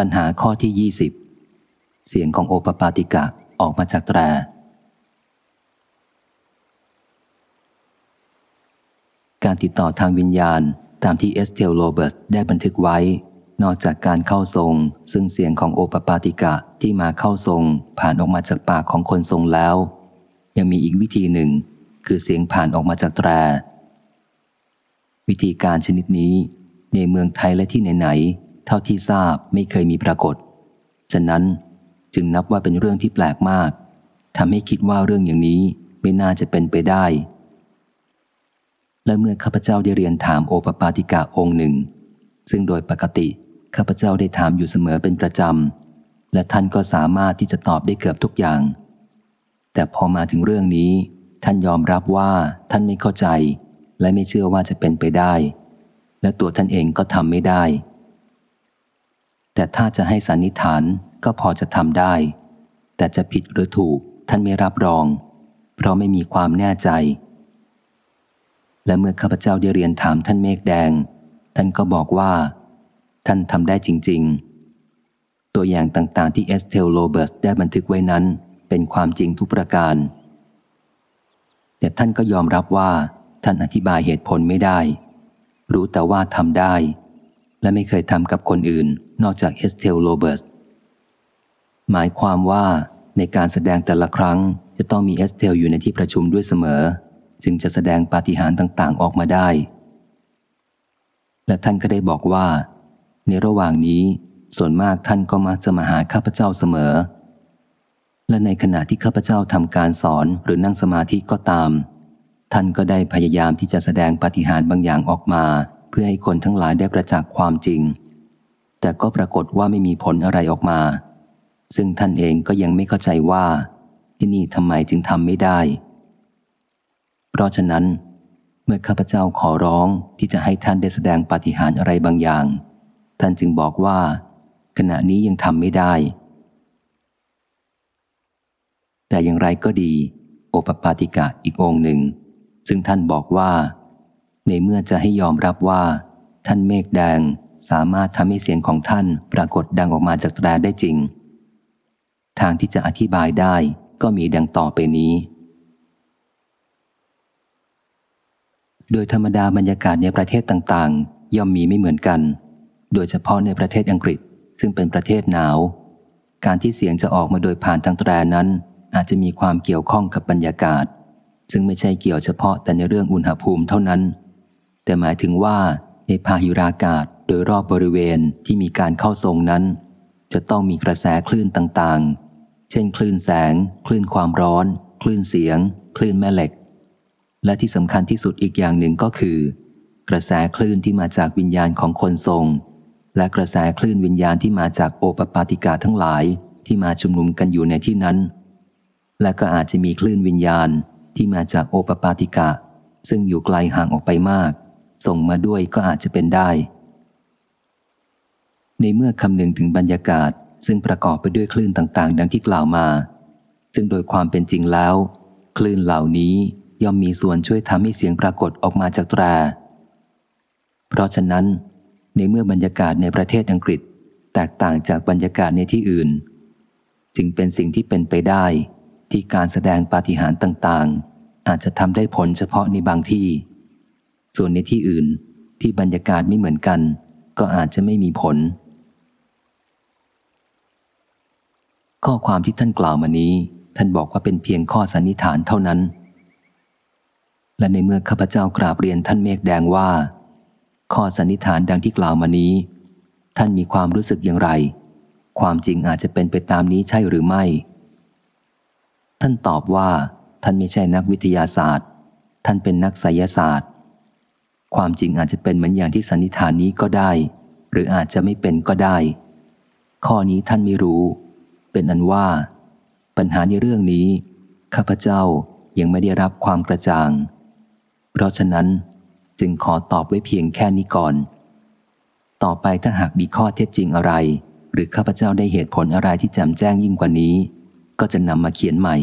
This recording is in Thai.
ปัญหาข้อที่ยี่สิบเสียงของโอปปาติกะออกมาจากแตรการติดต่อทางวิญญาณตามที่เอสเทลโรเบิร์ตได้บันทึกไว้ นอกจากการเข้าทรง ซึ่งเสียงของโอปปาติกะที่มาเข้าทรง ผ่านออกมาจากปากของคนทรงแล้ว ยังมีอีกวิธีหนึ่ง คือเสียงผ่านออกมาจากแตร วิธีการชนิดนี้ ในเมืองไทยและที่ไหน เท่าที่ทราบไม่เคยมีปรากฏ ฉะนั้นจึงนับว่าเป็นเรื่องที่แปลกมากทำให้คิดว่าเรื่องอย่างนี้ไม่น่าจะเป็นไปได้ และเมื่อข้าพเจ้าได้เรียนถามโอปปาติกาองค์หนึ่ง ซึ่งโดยปกติข้าพเจ้าได้ถามอยู่เสมอเป็นประจำ และท่านก็สามารถที่จะตอบได้เกือบทุกอย่าง แต่พอมาถึงเรื่องนี้ ท่านยอมรับว่าท่านไม่เข้าใจ และไม่เชื่อว่าจะเป็นไปได้ และตัวท่านเองก็ทำไม่ได้ แต่ถ้าจะให้สันนิษฐานก็พอจะทำได้ แต่จะผิดหรือถูกท่านไม่รับรอง เพราะไม่มีความแน่ใจ และเมื่อข้าพเจ้าได้เรียนถามท่านเมฆแดง ท่านก็บอกว่า ท่านทำได้จริง ๆ ตัวอย่างต่างๆที่เอสเทลโรเบิร์ตได้บันทึกไว้นั้น เป็นความจริงทุกประการ แต่ท่านก็ยอมรับว่า ท่านอธิบายเหตุผลไม่ได้ รู้แต่ว่าทำได้ และไม่เคยทำกับคนอื่น นอกจากเอสเทลโรเบิร์ตหมายความว่าในการแสดงแต่ละครั้งจะต้องมีเอสเทลอยู่ในที่ประชุมด้วยเสมอ จึงจะแสดงปาฏิหาริย์ต่างๆ ออกมาได้ และท่านก็ได้บอกว่า ในระหว่างนี้ส่วนมากท่านก็มักจะมาหาข้าพเจ้าเสมอ และในขณะที่ข้าพเจ้าทำการสอนหรือนั่งสมาธิก็ตาม ท่านก็ได้พยายามที่จะแสดงปาฏิหาริย์บางอย่างออกมา เพื่อให้คนทั้งหลายได้ประจักษ์ความจริง แต่ก็ปรากฏว่าไม่มีผลอะไรออกมา ซึ่งท่านเองก็ยังไม่เข้าใจว่า ที่นี่ทำไมจึงทำไม่ได้ เพราะฉะนั้น เมื่อข้าพเจ้าขอร้องที่จะให้ท่านได้แสดงปาฏิหาริย์อะไรบางอย่าง ท่านจึงบอกว่า ขณะนี้ยังทำไม่ได้ แต่อย่างไรก็ดี โอปปาติกะอีกองหนึ่ง ซึ่งท่านบอกว่า ในเมื่อจะให้ยอมรับว่า ท่านเมฆแดง สามารถทำให้เสียงของท่านปรากฏดังออกมาจากแตรได้จริง ทางที่จะอธิบายได้ก็มีดังต่อไปนี้ โดยธรรมดาบรรยากาศในประเทศต่างๆ ย่อมมีไม่เหมือนกัน โดยเฉพาะในประเทศอังกฤษ ซึ่งเป็นประเทศหนาว การที่เสียงจะออกมาโดยผ่านทางแตรนั้น อาจจะมีความเกี่ยวข้องกับบรรยากาศ ซึ่งไม่ใช่เกี่ยวเฉพาะแต่ในเรื่องอุณหภูมิเท่านั้น แต่หมายถึงว่าในพายุรากาศ ดยรอบบริเวณที่มีการเข้าทรงนั้น จะต้องมีกระแสคลื่นต่างเช่น คลื่นแสง คลื่นความร้อน คลื่นเสียง คลื่นแม่เหล็ก และที่สำคัญที่สุดอีกอย่างหนึ่งก็คือ กระแสคลื่นที่มาจากวิญญาณของคนทรง และกระแสคลื่นวิญญาณที่มาจากโอปปาติกาทั้งหลายที่มาชุมนุมกันอยู่ในที่นั้น และก็อาจจะมีคลื่นวิญญาณที่มาจากโอปปาติกาซึ่งอยู่ไกลห่างออกไปมาก ส่งมาด้วยก็อาจจะเป็นได้ ในเมื่อคำนึงถึงบรรยากาศ ซึ่งประกอบไปด้วยคลื่นต่างๆ ดังที่กล่าวมา ซึ่งโดยความเป็นจริงแล้ว คลื่นเหล่านี้ย่อมมีส่วนช่วยทำให้เสียงปรากฏออกมาจากแตร เพราะฉะนั้น ในเมื่อบรรยากาศในประเทศอังกฤษ แตกต่างจากบรรยากาศในที่อื่น จึงเป็นสิ่งที่เป็นไปได้ ที่การแสดงปาฏิหาริย์ต่างๆ อาจจะทำได้ผลเฉพาะในบางที่ ส่วนในที่อื่นที่บรรยากาศไม่เหมือนกัน ก็อาจจะไม่มีผล ข้อความที่ท่านกล่าวมานี้ ท่านบอกว่าเป็นเพียงข้อสันนิษฐานเท่านั้น และในเมื่อข้าพเจ้ากราบเรียนท่านเมฆแดงว่า ข้อสันนิษฐานดังที่กล่าวมานี้ ท่านมีความรู้สึกอย่างไร ความจริงอาจจะเป็นไปตามนี้ใช่หรือไม่ ท่านตอบว่า ท่านไม่ใช่นักวิทยาศาสตร์ ท่านเป็นนักไสยศาสตร์ ความจริงอาจจะเป็นเหมือนอย่างที่สันนิษฐานนี้ก็ได้ หรืออาจจะไม่เป็นก็ได้ ข้อนี้ท่านไม่รู้ เป็นอันว่า ปัญหาในเรื่องนี้ ข้าพเจ้ายังไม่ได้รับความกระจ่าง เพราะฉะนั้นจึงขอตอบไว้เพียงแค่นี้ก่อน ต่อไปถ้าหากมีข้อเท็จจริงอะไร หรือข้าพเจ้าได้เหตุผลอะไรที่แจ่มแจ้งยิ่งกว่านี้ ก็จะนำมาเขียนใหม่